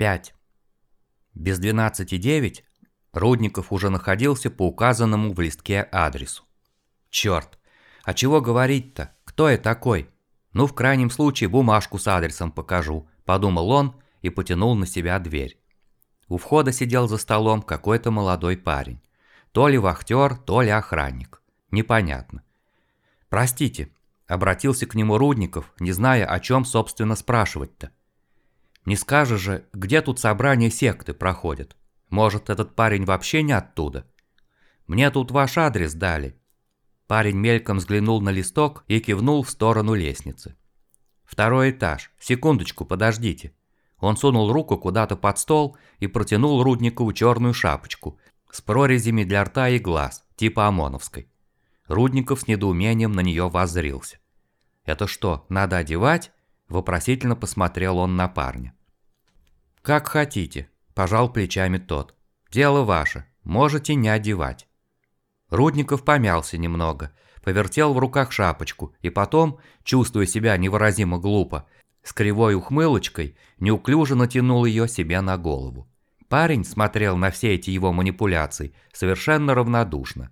5. Без 12.09 Рудников уже находился по указанному в листке адресу. Черт, а чего говорить-то? Кто я такой? Ну, в крайнем случае, бумажку с адресом покажу, подумал он и потянул на себя дверь. У входа сидел за столом какой-то молодой парень. То ли вахтер, то ли охранник. Непонятно. «Простите», – обратился к нему Рудников, не зная, о чем, собственно, спрашивать-то. Не скажешь же, где тут собрание секты проходит? Может, этот парень вообще не оттуда? Мне тут ваш адрес дали. Парень мельком взглянул на листок и кивнул в сторону лестницы. Второй этаж. Секундочку, подождите. Он сунул руку куда-то под стол и протянул Рудникову черную шапочку с прорезями для рта и глаз, типа ОМОНовской. Рудников с недоумением на нее воззрился. «Это что, надо одевать?» Вопросительно посмотрел он на парня. «Как хотите», – пожал плечами тот. «Дело ваше, можете не одевать». Рудников помялся немного, повертел в руках шапочку и потом, чувствуя себя невыразимо глупо, с кривой ухмылочкой, неуклюже натянул ее себе на голову. Парень смотрел на все эти его манипуляции совершенно равнодушно.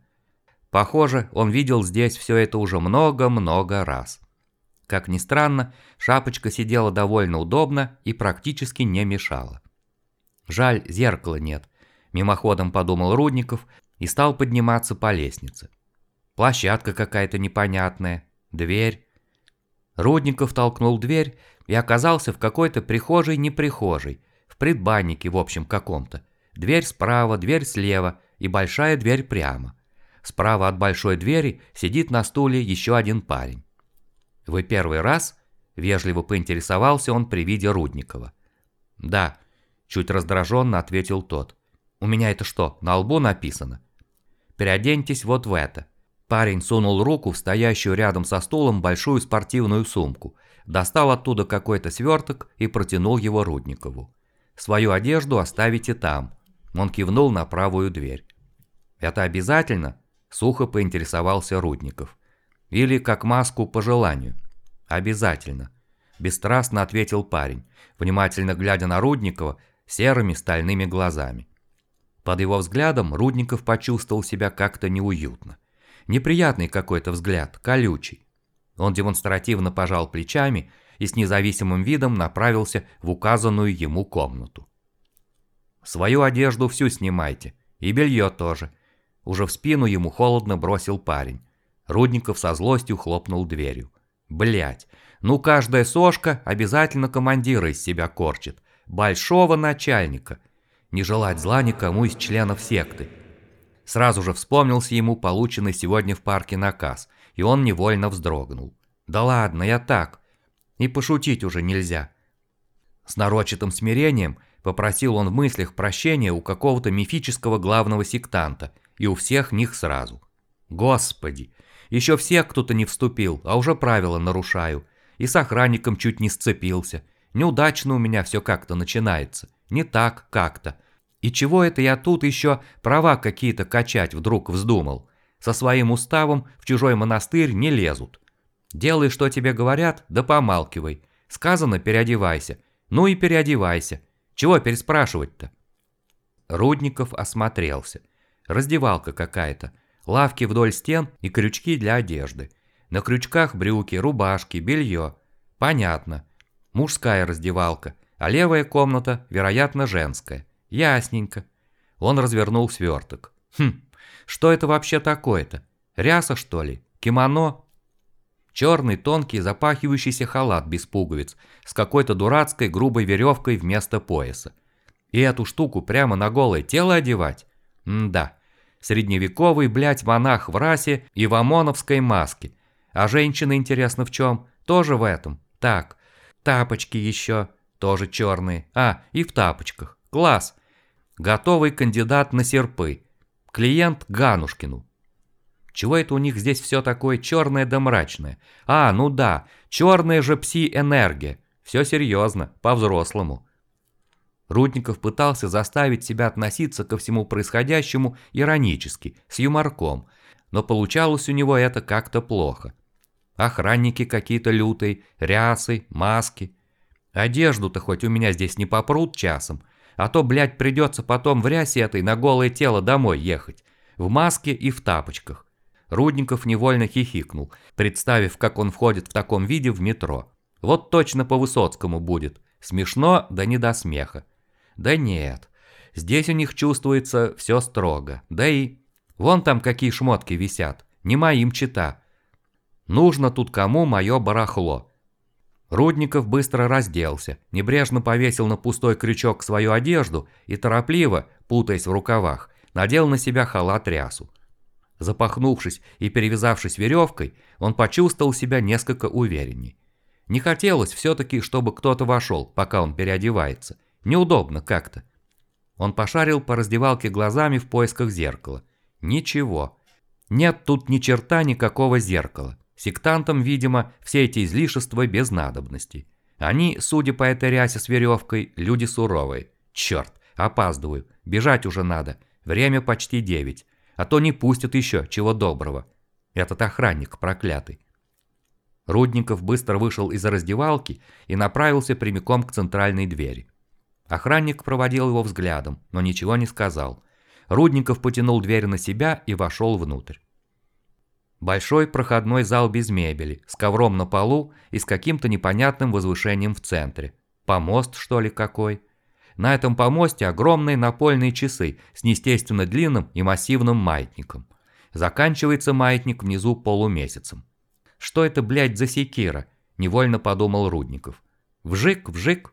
Похоже, он видел здесь все это уже много-много раз. Как ни странно, шапочка сидела довольно удобно и практически не мешала. Жаль, зеркала нет, мимоходом подумал Рудников и стал подниматься по лестнице. Площадка какая-то непонятная, дверь. Рудников толкнул дверь и оказался в какой-то прихожей-неприхожей, в предбаннике в общем каком-то. Дверь справа, дверь слева и большая дверь прямо. Справа от большой двери сидит на стуле еще один парень. «Вы первый раз?» – вежливо поинтересовался он при виде Рудникова. «Да», – чуть раздраженно ответил тот. «У меня это что, на лбу написано?» «Переоденьтесь вот в это». Парень сунул руку в стоящую рядом со стулом большую спортивную сумку, достал оттуда какой-то сверток и протянул его Рудникову. «Свою одежду оставите там». Он кивнул на правую дверь. «Это обязательно?» – сухо поинтересовался Рудников. Или как маску по желанию. Обязательно. Бесстрастно ответил парень, внимательно глядя на Рудникова серыми стальными глазами. Под его взглядом Рудников почувствовал себя как-то неуютно. Неприятный какой-то взгляд, колючий. Он демонстративно пожал плечами и с независимым видом направился в указанную ему комнату. «Свою одежду всю снимайте, и белье тоже», уже в спину ему холодно бросил парень, Рудников со злостью хлопнул дверью. Блять, ну каждая сошка обязательно командира из себя корчит. Большого начальника. Не желать зла никому из членов секты. Сразу же вспомнился ему полученный сегодня в парке наказ, и он невольно вздрогнул. Да ладно, я так. И пошутить уже нельзя. С нарочитым смирением попросил он в мыслях прощения у какого-то мифического главного сектанта и у всех них сразу. Господи, еще всех кто-то не вступил, а уже правила нарушаю. И с охранником чуть не сцепился. Неудачно у меня все как-то начинается. Не так как-то. И чего это я тут еще права какие-то качать вдруг вздумал? Со своим уставом в чужой монастырь не лезут. Делай, что тебе говорят, да помалкивай. Сказано, переодевайся. Ну и переодевайся. Чего переспрашивать-то? Рудников осмотрелся. Раздевалка какая-то. Лавки вдоль стен и крючки для одежды. На крючках брюки, рубашки, белье. Понятно. Мужская раздевалка, а левая комната, вероятно, женская. Ясненько. Он развернул сверток. Хм, что это вообще такое-то? Ряса, что ли? Кимоно? Черный, тонкий, запахивающийся халат без пуговиц, с какой-то дурацкой грубой веревкой вместо пояса. И эту штуку прямо на голое тело одевать? М да. Средневековый, блядь, монах в расе и в ОМОНовской маске. А женщина, интересно, в чем? Тоже в этом. Так, тапочки еще, тоже черные. А, и в тапочках. Класс. Готовый кандидат на серпы. Клиент Ганушкину. Чего это у них здесь все такое черное да мрачное? А, ну да, черная же пси-энергия. Все серьезно, по-взрослому. Рудников пытался заставить себя относиться ко всему происходящему иронически, с юморком, но получалось у него это как-то плохо. Охранники какие-то лютые, рясы, маски. Одежду-то хоть у меня здесь не попрут часом, а то, блядь, придется потом в рясе этой на голое тело домой ехать, в маске и в тапочках. Рудников невольно хихикнул, представив, как он входит в таком виде в метро. Вот точно по Высоцкому будет. Смешно, да не до смеха. Да нет, здесь у них чувствуется все строго. Да и... Вон там какие шмотки висят, не моим чита. Нужно тут кому мое барахло. Рудников быстро разделся, небрежно повесил на пустой крючок свою одежду и торопливо, путаясь в рукавах, надел на себя халат-рясу. Запахнувшись и перевязавшись веревкой, он почувствовал себя несколько уверенней. Не хотелось все-таки, чтобы кто-то вошел, пока он переодевается. Неудобно как-то. Он пошарил по раздевалке глазами в поисках зеркала. Ничего. Нет тут ни черта никакого зеркала. Сектантам, видимо, все эти излишества без надобности. Они, судя по этой рясе с веревкой, люди суровые. Черт, опаздываю, бежать уже надо. Время почти девять. А то не пустят еще, чего доброго. Этот охранник проклятый. Рудников быстро вышел из раздевалки и направился прямиком к центральной двери. Охранник проводил его взглядом, но ничего не сказал. Рудников потянул дверь на себя и вошел внутрь. Большой проходной зал без мебели, с ковром на полу и с каким-то непонятным возвышением в центре. Помост, что ли, какой? На этом помосте огромные напольные часы с неестественно длинным и массивным маятником. Заканчивается маятник внизу полумесяцем. Что это, блядь, за секира? Невольно подумал Рудников. Вжик, вжик.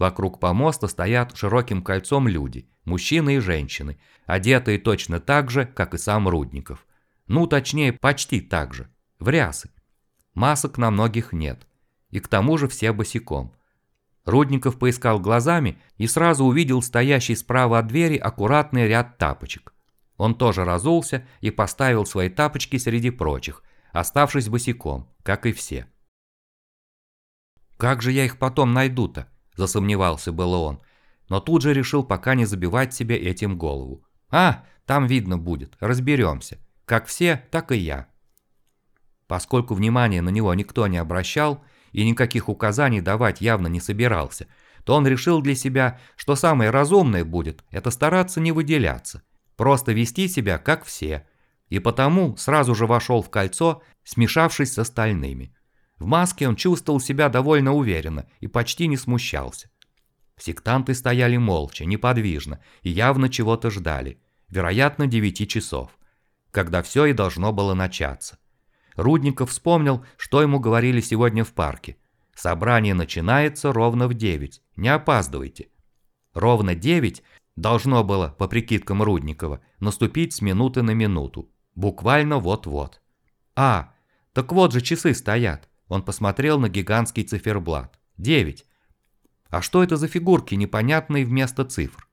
Вокруг помоста стоят широким кольцом люди, мужчины и женщины, одетые точно так же, как и сам Рудников. Ну, точнее, почти так же. В рясы. Масок на многих нет. И к тому же все босиком. Рудников поискал глазами и сразу увидел стоящий справа от двери аккуратный ряд тапочек. Он тоже разулся и поставил свои тапочки среди прочих, оставшись босиком, как и все. «Как же я их потом найду-то?» – засомневался было он, но тут же решил пока не забивать себе этим голову. «А, там видно будет, разберемся. Как все, так и я». Поскольку внимания на него никто не обращал, и никаких указаний давать явно не собирался, то он решил для себя, что самое разумное будет – это стараться не выделяться, просто вести себя как все, и потому сразу же вошел в кольцо, смешавшись с остальными. В маске он чувствовал себя довольно уверенно и почти не смущался. Сектанты стояли молча, неподвижно и явно чего-то ждали, вероятно, девяти часов, когда все и должно было начаться. Рудников вспомнил, что ему говорили сегодня в парке. Собрание начинается ровно в 9, не опаздывайте. Ровно 9 должно было, по прикидкам Рудникова, наступить с минуты на минуту. Буквально вот-вот. А, так вот же часы стоят. Он посмотрел на гигантский циферблат. 9. А что это за фигурки непонятные вместо цифр?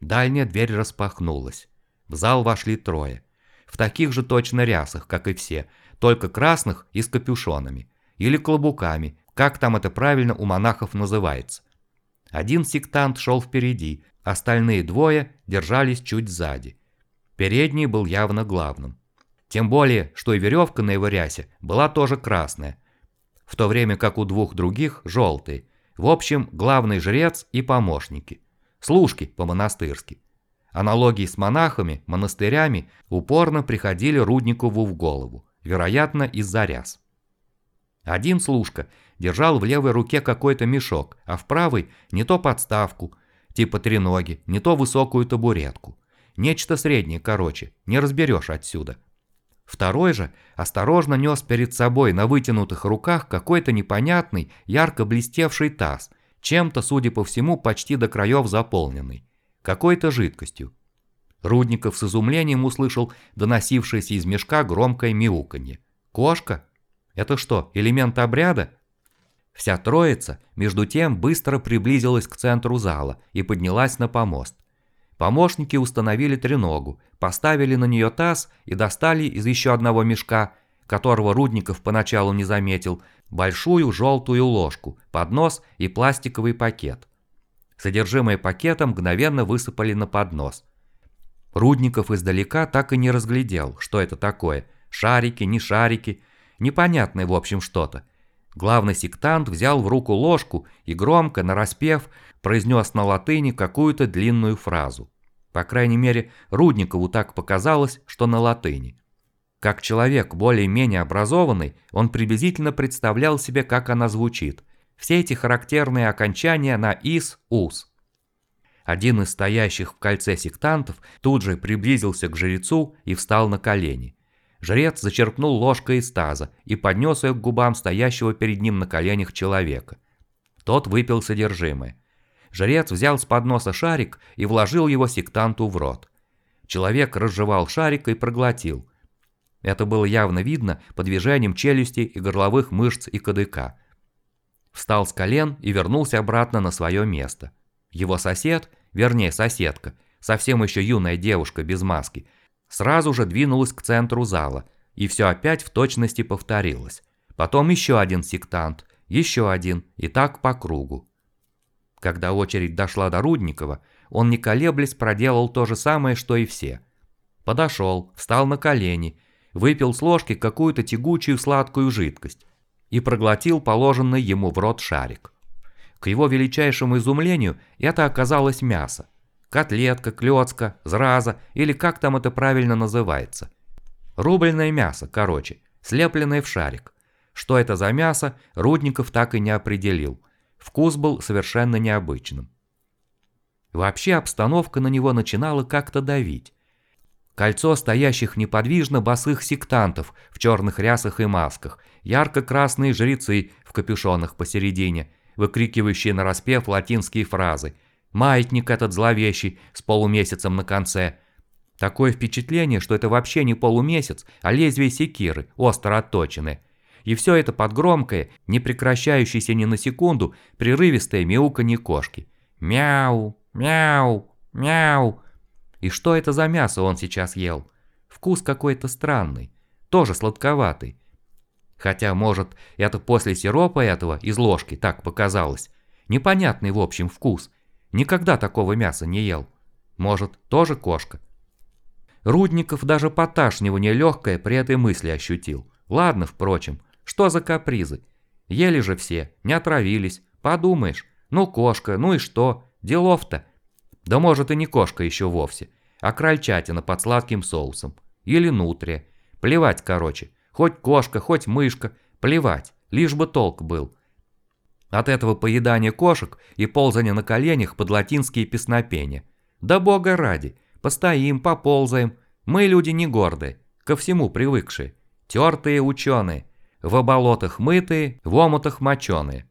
Дальняя дверь распахнулась. В зал вошли трое. В таких же точно рясах, как и все, только красных и с капюшонами. Или клобуками, как там это правильно у монахов называется. Один сектант шел впереди, остальные двое держались чуть сзади. Передний был явно главным. Тем более, что и веревка на его рясе была тоже красная, в то время как у двух других желтые. В общем, главный жрец и помощники. Служки по-монастырски. Аналогии с монахами, монастырями упорно приходили Рудникову в голову вероятно, из-за ряс. Один служка держал в левой руке какой-то мешок, а в правой не то подставку, типа треноги, не то высокую табуретку. Нечто среднее, короче, не разберешь отсюда. Второй же осторожно нес перед собой на вытянутых руках какой-то непонятный, ярко блестевший таз, чем-то, судя по всему, почти до краев заполненный, какой-то жидкостью. Рудников с изумлением услышал доносившееся из мешка громкое мяуканье. «Кошка? Это что, элемент обряда?» Вся троица, между тем, быстро приблизилась к центру зала и поднялась на помост. Помощники установили треногу, поставили на нее таз и достали из еще одного мешка, которого Рудников поначалу не заметил, большую желтую ложку, поднос и пластиковый пакет. Содержимое пакета мгновенно высыпали на поднос – Рудников издалека так и не разглядел, что это такое. Шарики, не шарики. Непонятное, в общем, что-то. Главный сектант взял в руку ложку и громко, нараспев, произнес на латыни какую-то длинную фразу. По крайней мере, Рудникову так показалось, что на латыни. Как человек более-менее образованный, он приблизительно представлял себе, как она звучит. Все эти характерные окончания на «ис», «ус». Один из стоящих в кольце сектантов тут же приблизился к жрецу и встал на колени. Жрец зачерпнул ложкой из таза и поднес ее к губам стоящего перед ним на коленях человека. Тот выпил содержимое. Жрец взял с подноса шарик и вложил его сектанту в рот. Человек разжевал шарик и проглотил. Это было явно видно по движениям челюсти и горловых мышц и кадыка. Встал с колен и вернулся обратно на свое место. Его сосед, вернее соседка, совсем еще юная девушка без маски – сразу же двинулась к центру зала, и все опять в точности повторилось. Потом еще один сектант, еще один, и так по кругу. Когда очередь дошла до Рудникова, он не колеблясь проделал то же самое, что и все. Подошел, встал на колени, выпил с ложки какую-то тягучую сладкую жидкость и проглотил положенный ему в рот шарик. К его величайшему изумлению это оказалось мясо. Котлетка, клёцка, зраза или как там это правильно называется. Рубленное мясо, короче, слепленное в шарик. Что это за мясо, Рудников так и не определил. Вкус был совершенно необычным. Вообще обстановка на него начинала как-то давить. Кольцо стоящих неподвижно босых сектантов в черных рясах и масках, ярко-красные жрецы в капюшонах посередине, выкрикивающие нараспев латинские фразы – Маятник этот зловещий, с полумесяцем на конце. Такое впечатление, что это вообще не полумесяц, а лезвие секиры, остро отточенное. И все это под громкое, не прекращающееся ни на секунду, прерывистое мяуканье кошки. Мяу, мяу, мяу. И что это за мясо он сейчас ел? Вкус какой-то странный, тоже сладковатый. Хотя, может, это после сиропа этого из ложки так показалось. Непонятный в общем вкус – Никогда такого мяса не ел. Может, тоже кошка? Рудников даже поташнивание легкое при этой мысли ощутил. Ладно, впрочем, что за капризы? Ели же все, не отравились. Подумаешь, ну кошка, ну и что? Делов-то. Да может и не кошка еще вовсе, а крольчатина под сладким соусом. Или нутрия. Плевать, короче. Хоть кошка, хоть мышка. Плевать, лишь бы толк был. От этого поедания кошек и ползания на коленях под латинские песнопения. Да бога ради, постоим, поползаем. Мы люди не гордые, ко всему привыкшие. Тертые ученые, в оболотах мытые, в омутах моченые.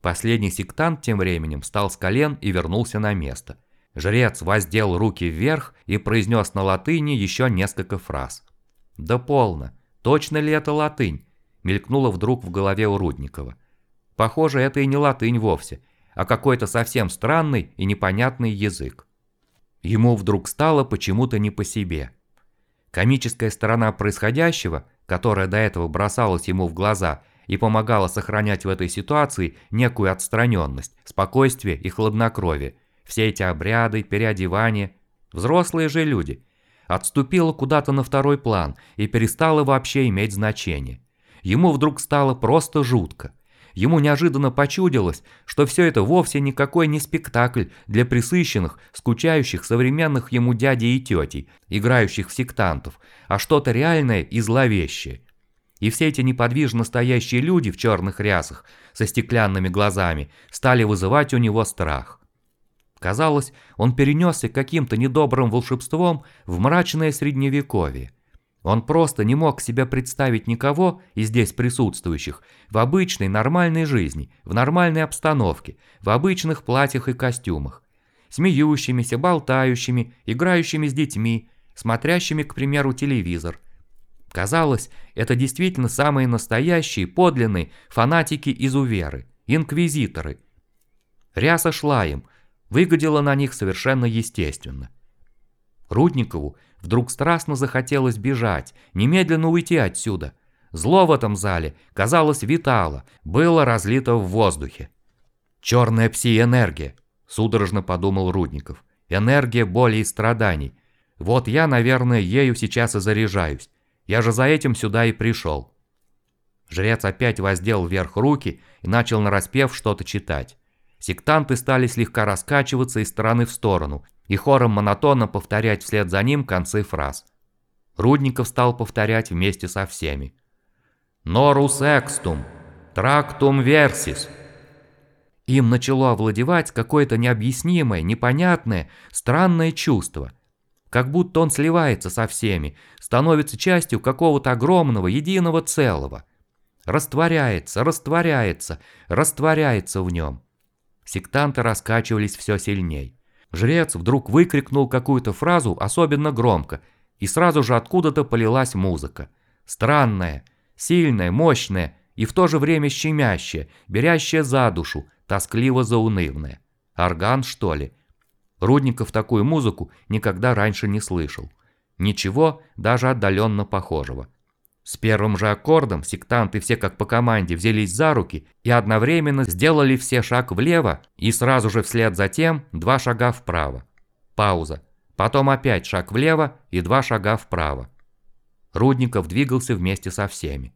Последний сектант тем временем встал с колен и вернулся на место. Жрец воздел руки вверх и произнес на латыни еще несколько фраз. «Да полно! Точно ли это латынь?» мелькнуло вдруг в голове у Рудникова. Похоже, это и не латынь вовсе, а какой-то совсем странный и непонятный язык. Ему вдруг стало почему-то не по себе. Комическая сторона происходящего, которая до этого бросалась ему в глаза и помогала сохранять в этой ситуации некую отстраненность, спокойствие и хладнокровие, все эти обряды, переодевания, взрослые же люди, отступила куда-то на второй план и перестала вообще иметь значение. Ему вдруг стало просто жутко – Ему неожиданно почудилось, что все это вовсе никакой не спектакль для присыщенных, скучающих современных ему дядей и тетей, играющих в сектантов, а что-то реальное и зловещее. И все эти неподвижно стоящие люди в черных рясах со стеклянными глазами стали вызывать у него страх. Казалось, он перенесся каким-то недобрым волшебством в мрачное средневековье. Он просто не мог себе представить никого из здесь присутствующих в обычной нормальной жизни, в нормальной обстановке, в обычных платьях и костюмах. Смеющимися, болтающими, играющими с детьми, смотрящими, к примеру, телевизор. Казалось, это действительно самые настоящие, подлинные фанатики-изуверы, инквизиторы. Ряса шла им, выглядела на них совершенно естественно. Рудникову вдруг страстно захотелось бежать, немедленно уйти отсюда. Зло в этом зале, казалось, витало, было разлито в воздухе. «Черная пси-энергия», – судорожно подумал Рудников. «Энергия боли и страданий. Вот я, наверное, ею сейчас и заряжаюсь. Я же за этим сюда и пришел». Жрец опять воздел вверх руки и начал нараспев что-то читать. Сектанты стали слегка раскачиваться из стороны в сторону и хором монотонно повторять вслед за ним концы фраз. Рудников стал повторять вместе со всеми. «Норус экстум! Трактум версис!» Им начало овладевать какое-то необъяснимое, непонятное, странное чувство. Как будто он сливается со всеми, становится частью какого-то огромного, единого целого. Растворяется, растворяется, растворяется в нем. Сектанты раскачивались все сильней. Жрец вдруг выкрикнул какую-то фразу особенно громко, и сразу же откуда-то полилась музыка. Странная, сильная, мощная и в то же время щемящая, берящая за душу, тоскливо заунывная. Орган, что ли? Рудников такую музыку никогда раньше не слышал. Ничего даже отдаленно похожего. С первым же аккордом сектанты все как по команде взялись за руки и одновременно сделали все шаг влево и сразу же вслед за тем два шага вправо. Пауза. Потом опять шаг влево и два шага вправо. Рудников двигался вместе со всеми.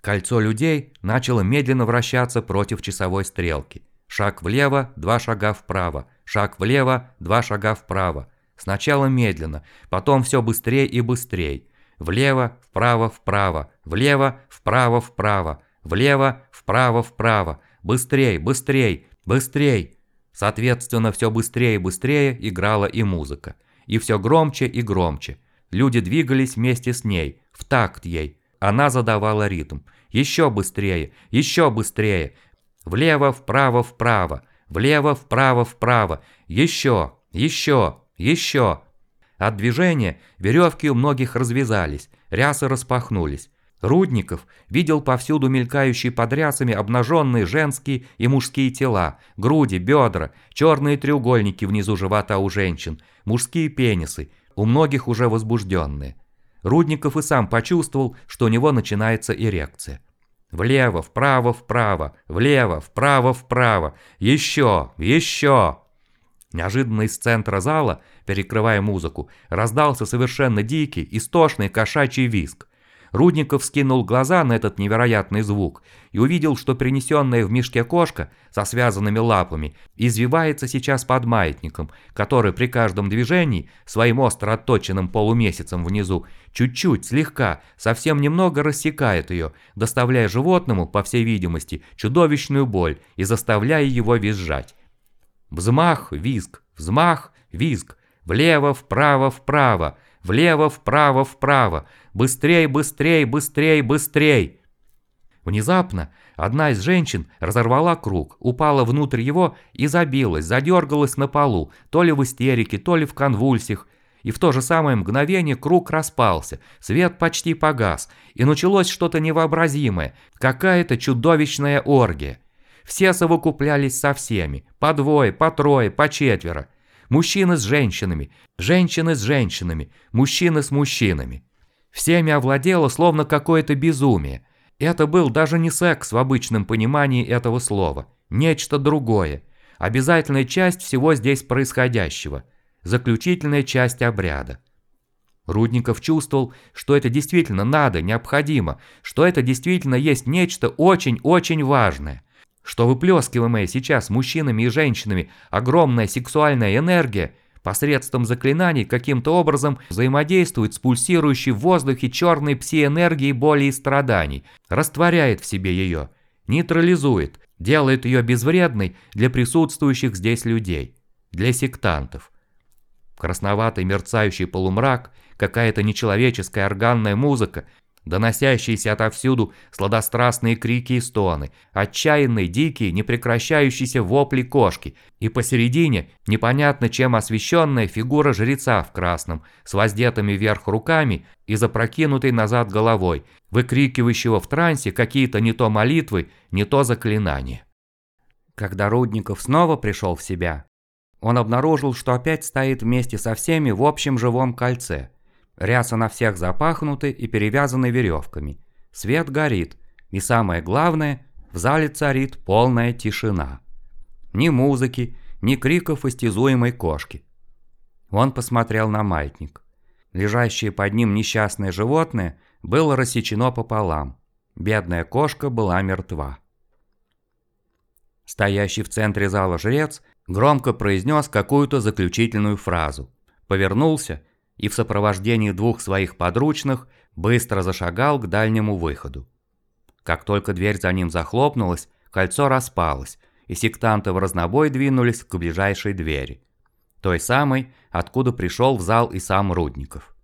Кольцо людей начало медленно вращаться против часовой стрелки. Шаг влево, два шага вправо, шаг влево, два шага вправо. Сначала медленно, потом все быстрее и быстрее. Влево, вправо, вправо, влево, вправо, вправо, влево, вправо, вправо. Быстрей, быстрей, быстрей. Соответственно, все быстрее и быстрее играла и музыка. И все громче и громче. Люди двигались вместе с ней, в такт ей. Она задавала ритм. Еще быстрее, еще быстрее. Влево, вправо, вправо. Влево, вправо, вправо. Еще, еще, еще. От движения веревки у многих развязались, рясы распахнулись. Рудников видел повсюду мелькающие под рясами обнаженные женские и мужские тела, груди, бедра, черные треугольники внизу живота у женщин, мужские пенисы, у многих уже возбужденные. Рудников и сам почувствовал, что у него начинается эрекция. Влево, вправо, вправо, влево, вправо, вправо, еще, еще. Неожиданно из центра зала, перекрывая музыку, раздался совершенно дикий, истошный кошачий визг. Рудников скинул глаза на этот невероятный звук и увидел, что принесенная в мешке кошка со связанными лапами извивается сейчас под маятником, который при каждом движении своим остро отточенным полумесяцем внизу чуть-чуть, слегка, совсем немного рассекает ее, доставляя животному, по всей видимости, чудовищную боль и заставляя его визжать. Взмах, визг, взмах, визг, влево, вправо, вправо, влево, вправо, вправо, быстрей, быстрей, быстрей, быстрей. Внезапно одна из женщин разорвала круг, упала внутрь его и забилась, задергалась на полу, то ли в истерике, то ли в конвульсиях, и в то же самое мгновение круг распался, свет почти погас, и началось что-то невообразимое, какая-то чудовищная оргия. Все совокуплялись со всеми, по двое, по трое, по четверо. Мужчины с женщинами, женщины с женщинами, мужчины с мужчинами. Всеми овладело словно какое-то безумие. Это был даже не секс в обычном понимании этого слова. Нечто другое. Обязательная часть всего здесь происходящего. Заключительная часть обряда. Рудников чувствовал, что это действительно надо, необходимо, что это действительно есть нечто очень-очень важное что выплескиваемая сейчас мужчинами и женщинами огромная сексуальная энергия посредством заклинаний каким-то образом взаимодействует с пульсирующей в воздухе черной пси-энергией боли и страданий, растворяет в себе ее, нейтрализует, делает ее безвредной для присутствующих здесь людей, для сектантов. Красноватый мерцающий полумрак, какая-то нечеловеческая органная музыка – Доносящиеся отовсюду сладострастные крики и стоны, отчаянные, дикие, непрекращающиеся вопли кошки, и посередине непонятно чем освещенная фигура жреца в красном, с воздетыми вверх руками и запрокинутой назад головой, выкрикивающего в трансе какие-то не то молитвы, не то заклинания. Когда Рудников снова пришел в себя, он обнаружил, что опять стоит вместе со всеми в общем живом кольце – Ряса на всех запахнуты и перевязаны веревками. Свет горит, и самое главное, в зале царит полная тишина. Ни музыки, ни криков истязуемой кошки. Он посмотрел на маятник. Лежащее под ним несчастное животное было рассечено пополам. Бедная кошка была мертва. Стоящий в центре зала жрец громко произнес какую-то заключительную фразу, повернулся и в сопровождении двух своих подручных быстро зашагал к дальнему выходу. Как только дверь за ним захлопнулась, кольцо распалось, и сектанты в разнобой двинулись к ближайшей двери. Той самой, откуда пришел в зал и сам Рудников.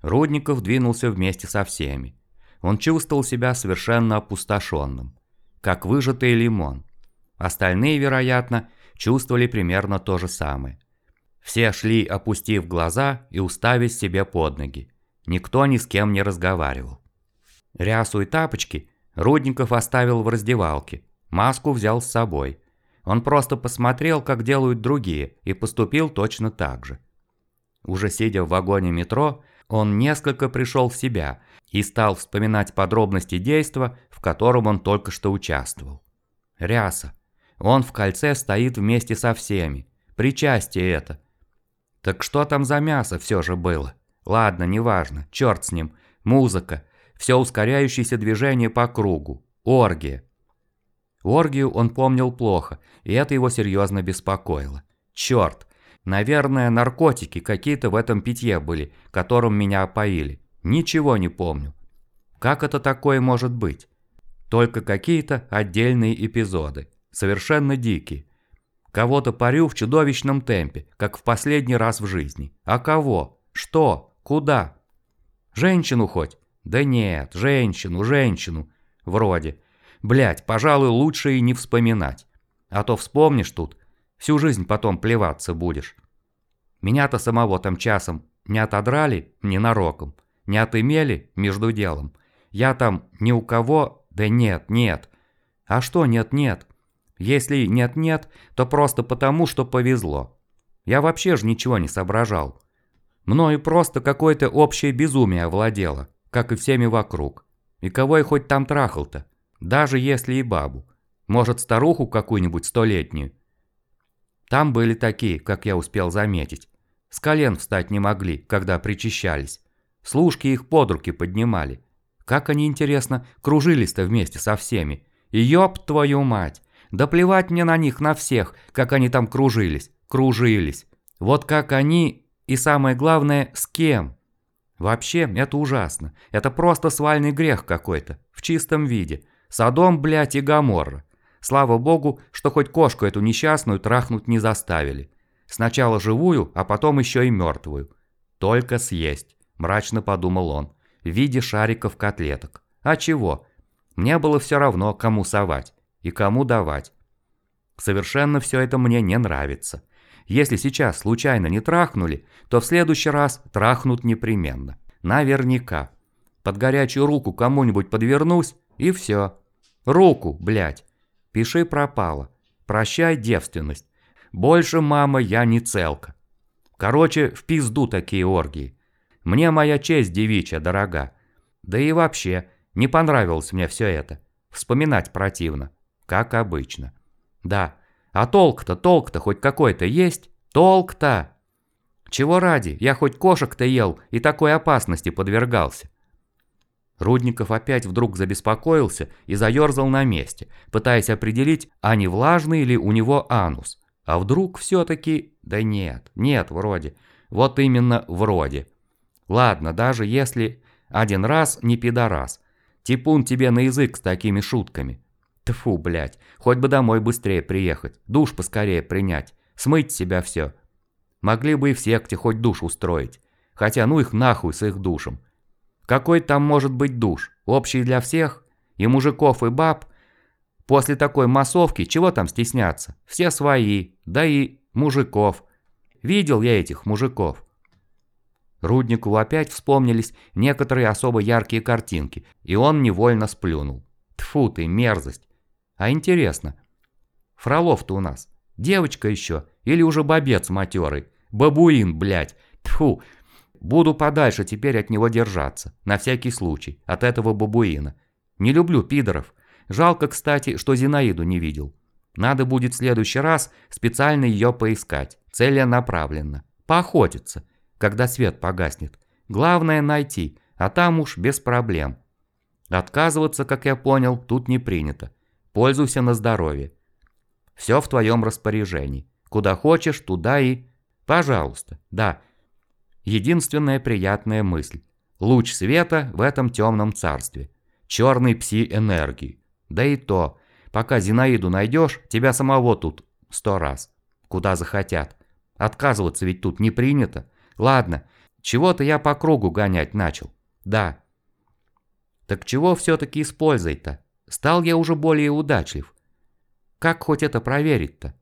Рудников двинулся вместе со всеми. Он чувствовал себя совершенно опустошенным, как выжатый лимон. Остальные, вероятно, чувствовали примерно то же самое. Все шли, опустив глаза и уставясь себе под ноги. Никто ни с кем не разговаривал. Рясу и тапочки Рудников оставил в раздевалке, маску взял с собой. Он просто посмотрел, как делают другие, и поступил точно так же. Уже сидя в вагоне метро, он несколько пришел в себя и стал вспоминать подробности действа, в котором он только что участвовал. Ряса. Он в кольце стоит вместе со всеми. Причастие это. Так что там за мясо все же было? Ладно, неважно, черт с ним. Музыка. Все ускоряющееся движение по кругу. Оргия. Оргию он помнил плохо, и это его серьезно беспокоило. Черт. Наверное, наркотики какие-то в этом питье были, которым меня опоили. Ничего не помню. Как это такое может быть? Только какие-то отдельные эпизоды совершенно дикий. Кого-то парю в чудовищном темпе, как в последний раз в жизни. А кого? Что? Куда? Женщину хоть? Да нет, женщину, женщину. Вроде. Блять, пожалуй, лучше и не вспоминать. А то вспомнишь тут, всю жизнь потом плеваться будешь. Меня-то самого там часом не отодрали ненароком, не отымели между делом. Я там ни у кого, да нет, нет. А что нет-нет? Если нет-нет, то просто потому, что повезло. Я вообще же ничего не соображал. Мною просто какое-то общее безумие овладело, как и всеми вокруг. И кого я хоть там трахал-то? Даже если и бабу. Может, старуху какую-нибудь столетнюю? Там были такие, как я успел заметить. С колен встать не могли, когда причащались. Служки их под руки поднимали. Как они, интересно, кружились-то вместе со всеми. И ёб твою мать! Да плевать мне на них, на всех, как они там кружились, кружились. Вот как они и самое главное, с кем. Вообще, это ужасно. Это просто свальный грех какой-то, в чистом виде. Содом, блядь, и Гоморра. Слава богу, что хоть кошку эту несчастную трахнуть не заставили. Сначала живую, а потом еще и мертвую. Только съесть, мрачно подумал он, в виде шариков котлеток. А чего? Мне было все равно, кому совать и кому давать. Совершенно все это мне не нравится. Если сейчас случайно не трахнули, то в следующий раз трахнут непременно. Наверняка. Под горячую руку кому-нибудь подвернусь, и все. Руку, блядь. Пиши пропало. Прощай девственность. Больше, мама, я не целка. Короче, в пизду такие оргии. Мне моя честь девичья дорога. Да и вообще, не понравилось мне все это. Вспоминать противно как обычно. Да, а толк-то, толк-то хоть какой-то есть? Толк-то! Чего ради, я хоть кошек-то ел и такой опасности подвергался. Рудников опять вдруг забеспокоился и заерзал на месте, пытаясь определить, а не влажный ли у него анус. А вдруг все-таки... Да нет, нет, вроде. Вот именно вроде. Ладно, даже если один раз не пидорас. Типун тебе на язык с такими шутками. Тфу, блядь, хоть бы домой быстрее приехать, душ поскорее принять, смыть себя все. Могли бы и в секте хоть душ устроить. Хотя ну их нахуй с их душем. Какой там может быть душ? Общий для всех? И мужиков, и баб? После такой массовки чего там стесняться? Все свои, да и мужиков. Видел я этих мужиков. Руднику опять вспомнились некоторые особо яркие картинки, и он невольно сплюнул. Тфу ты, мерзость. А интересно, Фролов-то у нас девочка еще или уже бобец матерый? Бабуин, блядь. Тьфу. Буду подальше теперь от него держаться, на всякий случай, от этого бабуина. Не люблю пидоров. Жалко, кстати, что Зинаиду не видел. Надо будет в следующий раз специально ее поискать, целенаправленно. Поохотиться, когда свет погаснет. Главное найти, а там уж без проблем. Отказываться, как я понял, тут не принято. Пользуйся на здоровье. Все в твоем распоряжении. Куда хочешь, туда и... Пожалуйста, да. Единственная приятная мысль. Луч света в этом темном царстве. Черный пси-энергии. Да и то, пока Зинаиду найдешь, тебя самого тут сто раз. Куда захотят. Отказываться ведь тут не принято. Ладно, чего-то я по кругу гонять начал. Да. Так чего все-таки с пользой-то? Стал я уже более удачлив. Как хоть это проверить-то?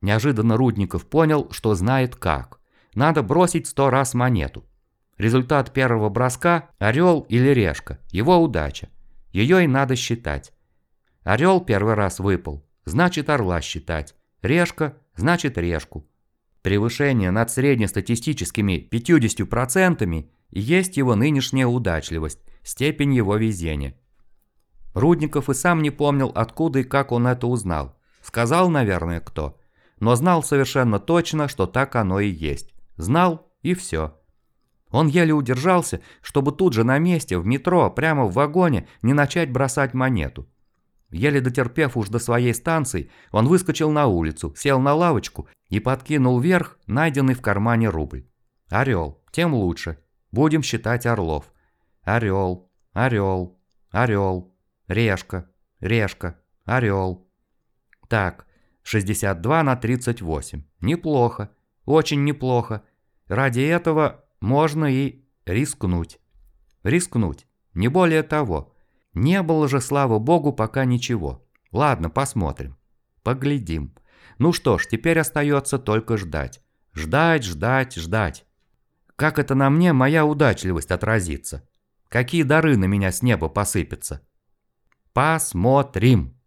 Неожиданно Рудников понял, что знает как. Надо бросить сто раз монету. Результат первого броска – орел или решка, его удача. Ее и надо считать. Орел первый раз выпал, значит орла считать. Решка – значит решку. Превышение над среднестатистическими 50% есть его нынешняя удачливость, степень его везения. Рудников и сам не помнил, откуда и как он это узнал. Сказал, наверное, кто. Но знал совершенно точно, что так оно и есть. Знал и все. Он еле удержался, чтобы тут же на месте, в метро, прямо в вагоне, не начать бросать монету. Еле дотерпев уж до своей станции, он выскочил на улицу, сел на лавочку и подкинул вверх найденный в кармане рубль. Орел, тем лучше. Будем считать орлов. Орел, орел, орел, решка, решка, орел. Так, 62 на 38. Неплохо, очень неплохо. Ради этого можно и рискнуть. Рискнуть, не более того. Не было же, слава богу, пока ничего. Ладно, посмотрим. Поглядим. Ну что ж, теперь остается только ждать. Ждать, ждать, ждать. Как это на мне моя удачливость отразится? Какие дары на меня с неба посыпятся? Посмотрим.